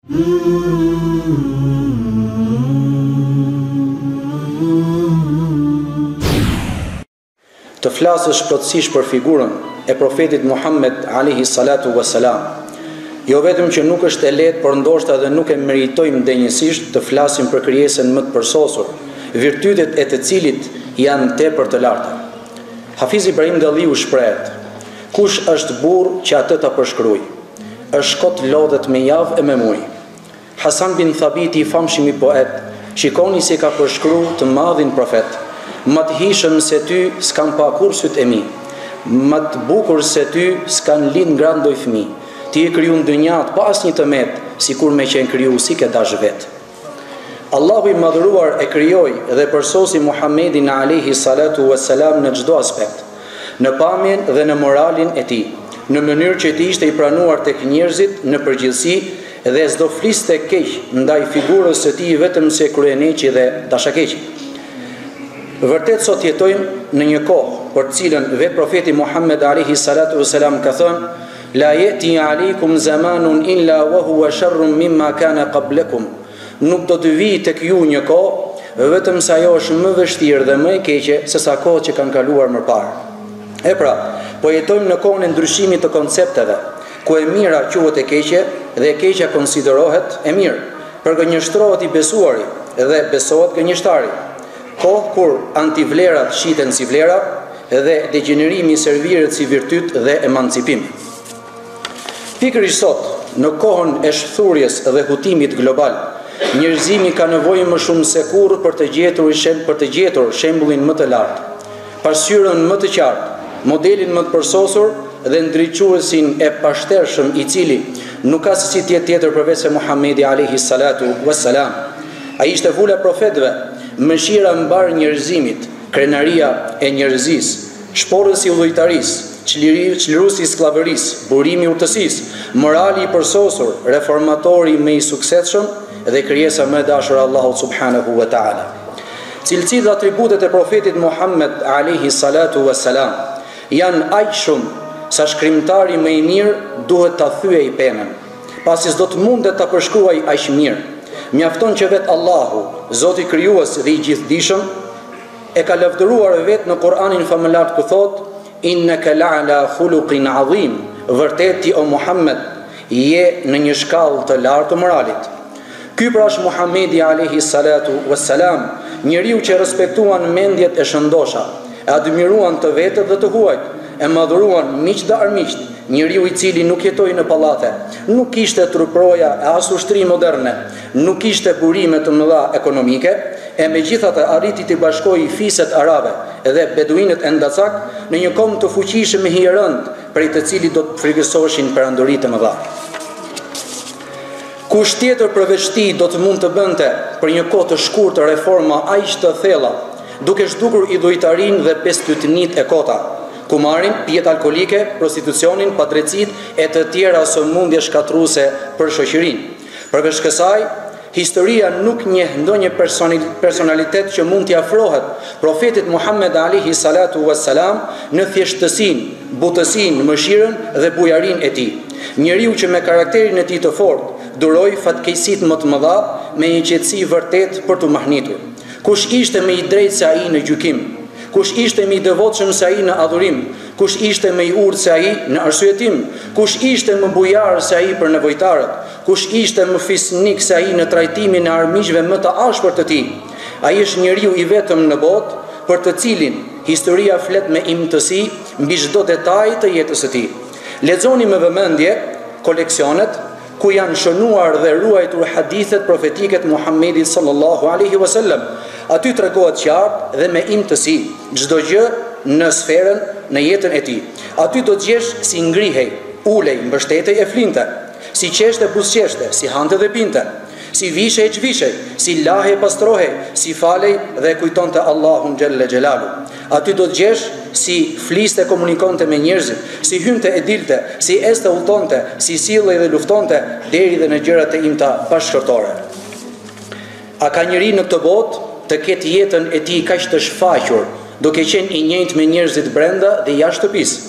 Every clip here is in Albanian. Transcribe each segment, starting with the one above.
Të flasësh plotësisht për figurën e profetit Muhammed alayhi salatu vesselam. Jo vetëm që nuk është e lehtë, por ndoshta dhe nuk e meritojmë denjësisht të flasim për krijesën më të përsosur, virtytet e të cilit janë tepër të larta. Hafiz Ibrahim Dalliu shprehet: Kush është burrë që atë ta përshkrujë? Është kot lodhet me javë e me muj. Hasan bin Thabiti i famshimi poet, shikoni si ka përshkru të madhin profet, Ma të hijshëm se ty s'kanë pa kurrë sytë e mi. Ma të bukur se ty s'kanë lindë gratë ndoj fëmijë. Ti je kriju ndënjatë pa asnjë të metë, sikur me qenë kriju si ke dashë vetë. Allahu i Madhëruar e krijoi dhe përsosi Muhammedin alejhi salatu ue selam në çdo aspekt, në pamjen dhe në moralin e tij, në mënyrë që të ishte i pranuar tek njerëzit në përgjithësi dhe s'do fliste keq ndaj figurës së tij vetëmse kryeneçi dhe dashakeqi. Vërtet sot jetojmë në një kohë për të cilën vetë profeti Muhammed alejhi salatu ue selam ka thënë La yati alejkum zamanun illa wa huwa sharrun mimma kana qablakum, Nuk do të vijë tek ju një kohë vetëm se ajo është më e vështirë dhe më e keqe sesa kohët që kanë kaluar më parë. E pra, po jetojmë në kohën e ndryshimit të koncepteve, ku e mira quhet e keqe dhe e keqja konsiderohet e mirë. Përgënjeshtrohet i besuari dhe besohet gënjeshtari. Kohë kur antivlerat shiten si vlera dhe degjenerimi serviret si virtyt dhe emancipim. Pikërisht sot, në kohën e shthurjes dhe hutimit global, njerëzimi ka nevojë më shumë se kurrë për të gjetur për të gjetur shembullin më të lartë, pasqyrën më të qartë, modelin më të përsosur dhe ndriçuesin e pashtershëm i cili nuk ka se si të jetë tjetër përveçse Muhamedi alejhi salatu ves selam. Ai ishte vula e profetëve, mëshira e mbarë njerëzimit, krenaria e njerëzisë, shporrës i idhujtarisë, çlirues i skllavërisë, burim i urtësisë, morali i përsosur, reformatori më i suksesshëm dhe krijesa më e dashur e Allahut subhanehu ve teala. Cilësitë dhe atributet e profetit Muhammed alaihi salatu ve selam janë aq shumë sa shkrimtari më i mirë duhet ta thyej penën. pasi s'do të mundet ta përshkruaj aq mirë. Mjafton që vetë Allahu, Zoti Krijues dhe i Gjithëdijshëm, e ka lavdëruar vetë në Kur'anin famëlartë ku thotë: Innaka la'ala khuluqin 'azim, vërtet ti o Muhammed je në një shkallë të lartë të moralit. Ky pra është Muhamedi alejhi salatu ue selam, njeriu që e respektuan mendjet e shëndosha, e admiruan të vetët dhe të huajt, e madhuruan miqtë dhe armiqtë, njeriu i cili nuk jetoi në pallate, nuk kishte truproja e as ushtri moderne, nuk kishte burime të mëdha ekonomike, e megjithatë arriti t'i bashkojë fiset arabe dhe beduinët endacak në një komb të fuqishëm e hijerëndë prej të cilit do të frikësoheshin perandori të mëdha. Kush tjetër përveç tij do të mund të bënte, për një kohë të shkurtër reforma aq të thella, duke zhdukur idhujtarinë dhe bestytnitë e kota, kumarin, pijet alkoolike, prostitucionin, padrejtësitë e të tjera sëmundje shkatërruese për shoqërinë. Përveç kësaj, historia nuk njeh ndonjë personalitet që mund t'i afrohet Profetit Muhammed alejhi salatu was salam në thjeshtësinë, butësinë, mëshirën dhe bujarinë e tij. Njeriu që me karakterin e tij të fortë duroi fatkeqësitë më të mëdha me një qetësi vërtetë për t'u mahnitur. Kush ishte më i drejtë se ai në gjykim? Kush ishte më i devotshëm se ai në adhurim? Kush ishte më i urtë se ai në arsyetim? Kush ishte më bujar se ai për nevojtarët? Kush ishte më fisnik se ai në trajtimin e armiqve më të ashpër të tij? Ai është njeriu i vetëm në botë për të cilin historia flet me imtësi mbi çdo detaj të jetës së tij. Lexoni me vëmendje koleksionet ku janë shënuar dhe ruajtur hadithet profetike të Muhamedit sallallahu alaihi wasallam. Aty tregohet qartë dhe me imtësi çdo gjë në sferën në jetën e tij. Aty do të gjesh si ngrihej, ulej, mbështetej e flinte, si qeshte, buzëqeshte, si hante dhe pinte. Si vishej e çvishej, si lahej e pastrohej, si falej dhe e kujtonte Allahun xhelle xhelaluhu. Aty do të gjesh si fliste e komunikonte me njerëzit, si hynte e dilte, si ecte e udhëtonte, si sillej dhe luftonte deri dhe në gjërat e imta bashkëshortore. A ka njeri në këtë botë të ketë jetën e tij kaq të shfaqur duke qenë i njëjtë me njerëzit brenda dhe jashtë shtëpisë.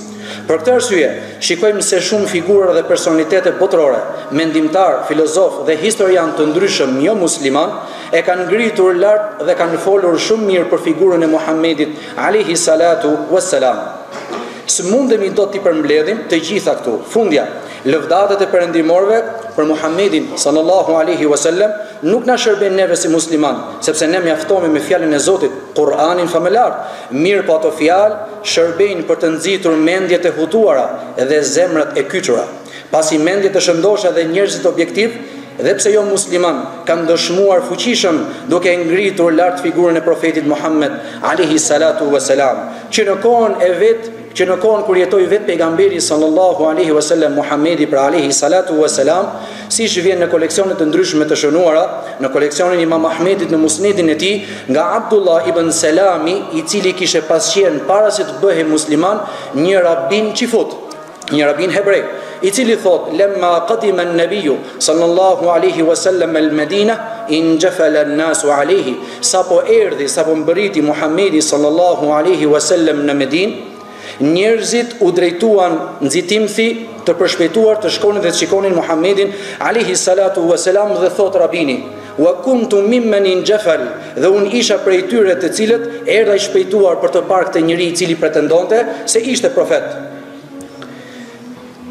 Për këtë arsye, shikojmë se shumë figura dhe personalitete botërore, mendimtarë, filozofë dhe historianë të ndryshëm jomuslimanë, e kanë ngritur lart dhe kanë folur shumë mirë për figurën e Muhammedit, alejhi salatu was salam. S'mundemi dot t'i përmbledhim të gjitha këtu. Fundja, lëvdatat e perëndimorëve për Muhammedin, sallallahu alejhi wasallam, Nuk na shërbejnë neve si muslimanë, sepse ne mjaftohemi me Fjalën e Zotit, Kur'anin famëlartë, mirëpo ato fjalë shërbejnë për të nxitur mendjet e hutuara dhe zemrat e kyçura. Pasi mendjet e shëndosha dhe njerëzit objektivë, dhe pse jo muslimanë, kanë dëshmuar fuqishëm duke ngritur lart figurën e Profetit Muhammed, alejhi salatu ue selam, që në kohën e vet, Që në kohën kur jetoi vetë pejgamberi sallallahu alaihi wasallam Muhamedi pra alaihi salatu wasalam, siç vjen në koleksione të ndryshme të shënuara, në koleksionin Imam Ahmedit në Musnedin e tij, nga Abdullah ibn Selami, i cili kishte pasqen para se të bëhej musliman, një rabin çifut, një rabin hebrej, i cili thotë lemma qadima an-nabiyyu Sallallahu alaihi wasallam al Medina injafala an-nasu alaihi sapo erdhi sapo mbërriti Muhamedi sallallahu alaihi wasallam në Medinë njerëzit u drejtuan nxitimthi të përshpejtuar të shkonin dhe të shikonin Muhamedin alaihi salatu wasalam dhe thotë rabini wa kuntu mimman injafal dhe unë isha prej tyre të cilët erdha i shpejtuar për të parë këtë njeri i cili pretendonte se ishte profet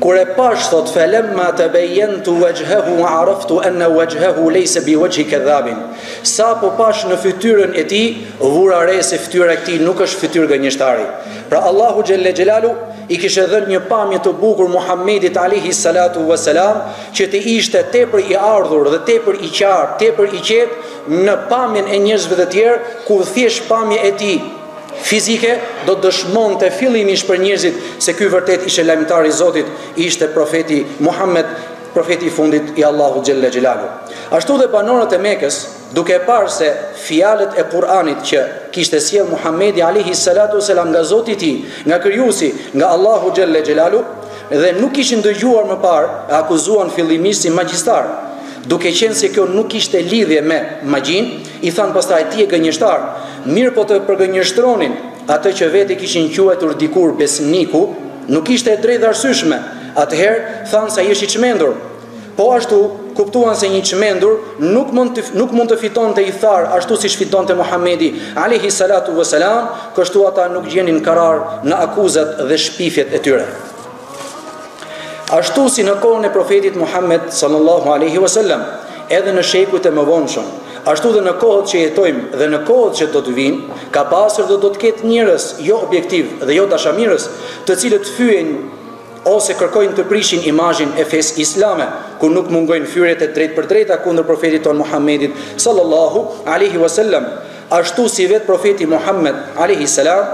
Kur e pashë, thotë, felemma tebejentu wajhehu araftu enne wajhehu lejse bi wajhi kedhabin. Sapo pashë në fytyrën e tij, vura re se fytyra e këtij nuk është fytyrë gënjeshtari. Pra Allahu xhel-le xhelaluhu i kishte dhënë një pamje të bukur Muhammedit Alejhi Salatu wa Selam që të ishte tepër i ardhur dhe tepër i qartë, tepër i qetë në pamjen e njerëzve të tjerë ku thjesht pamja e tij Fizike, do të dëshmonte fillimisht për njerëzit se ky vërtet ishte lajmëtari i Zotit, ishte profeti Muhammed, profeti i fundit i Allahut xhella xhelalu. Ashtu dhe banorët e Mekës, duke parë se fjalët e Kur'anit që kishte sjellë Muhammedi alayhi salatu selam nga Zoti i tij, nga krijuesi, nga Allahu xhella xhelalu, dhe nuk kishin dëgjuar më parë, e akuzuan fillimisht si magjistar, duke qenë se kjo nuk kishte lidhje me magjinë, I thanë pastaj ti je gënjeshtar, mirëpo të përgënjeshtronin atë që vetë e kishin quajtur dikur besniku, nuk ishte e drejtë, e arsyeshme, atëherë thanë se ai është i çmendur. Po ashtu, kuptuan se një i çmendur nuk mund të nuk mund të fitonte ithtarë ashtu siç fitonte Muhamedi alaihi salatu vesselam, kështu ata nuk gjenin karar në akuzat dhe shpifjet e tyre. Ashtu si në kohën e profetit Muhammed sallallahu alaihi wasallam, edhe në shekujt e mëvonshëm, ashtu dhe në kohët që jetojmë dhe në kohët që do të vijnë, ka pasur dhe do të ketë njerëz jo objektiv dhe jo dashamirës, të cilët fyejnë ose kërkojnë të prishin imazhin e fesë islame, ku nuk mungojnë fyerjet e drejtpërdrejta kundër profetit tonë Muhammedit sallallahu alaihi wasallam, ashtu si vetë profeti Muhammed alaihi salam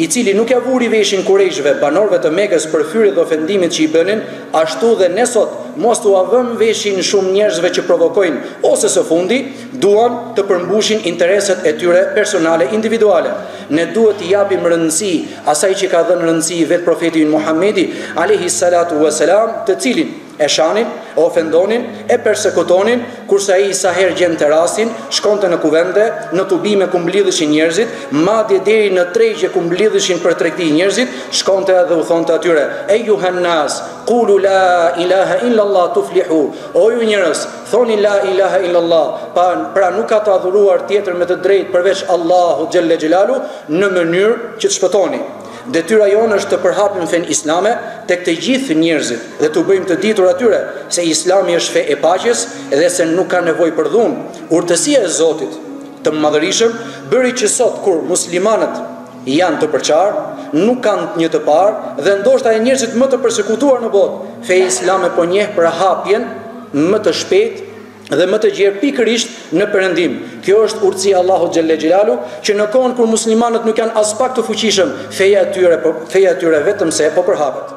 i cili nuk ia vuri veshin Kurejshëve, banorëve të Mekës për fyerjet dhe ofendimet që i bënin, ashtu dhe ne sot mos t'ua vëmë veshin shumë njerëzve që provokojnë ose së fundi duan të përmbushin interesat e tyre personale individuale. Ne duhet t'i japim rëndësi asaj që i ka dhënë rëndësi vetë Profeti ynë Muhamedi alejhi salatu ue selam, të cilin e shanin, e ofendonin, e persekutonin, kurse ai sa herë gjente rastin, shkonte në kuvende, në tubime ku mblidheshin njerëzit, madje deri në tregje ku mblidheshin për tregti njerëzit, shkonte dhe u thonte atyre, ejuhennas, kulu la ilaha illallah tuflihu, o ju njerëz, thoni la ilaha illallah, pa, pra nuk ka të adhuruar tjetër me të drejtë përveç Allahu xhelle xhelalu, në mënyrë që të shpëtoni. Detyra jonë është të përhapim fenë islame tek të gjithë njerëzit dhe t'u bëjmë të ditur atyre se Islami është fe e paqes dhe se nuk ka nevojë për dhunë. Urtësia e Zotit të Madhërishëm bëri që sot kur muslimanët janë të përçarë, nuk kanë një të parë dhe ndoshta e njerëzit më të persekutuar në botë, feja islame po njeh përhapjen më të shpejtë dhe më të gjerë pikërisht në perëndim. Kjo është urtësia e Allahut xhelle xhelalu, që në kohën kur muslimanët nuk janë aspak të fuqishëm, feja e tyre, po, feja e tyre vetëm se po përhapet.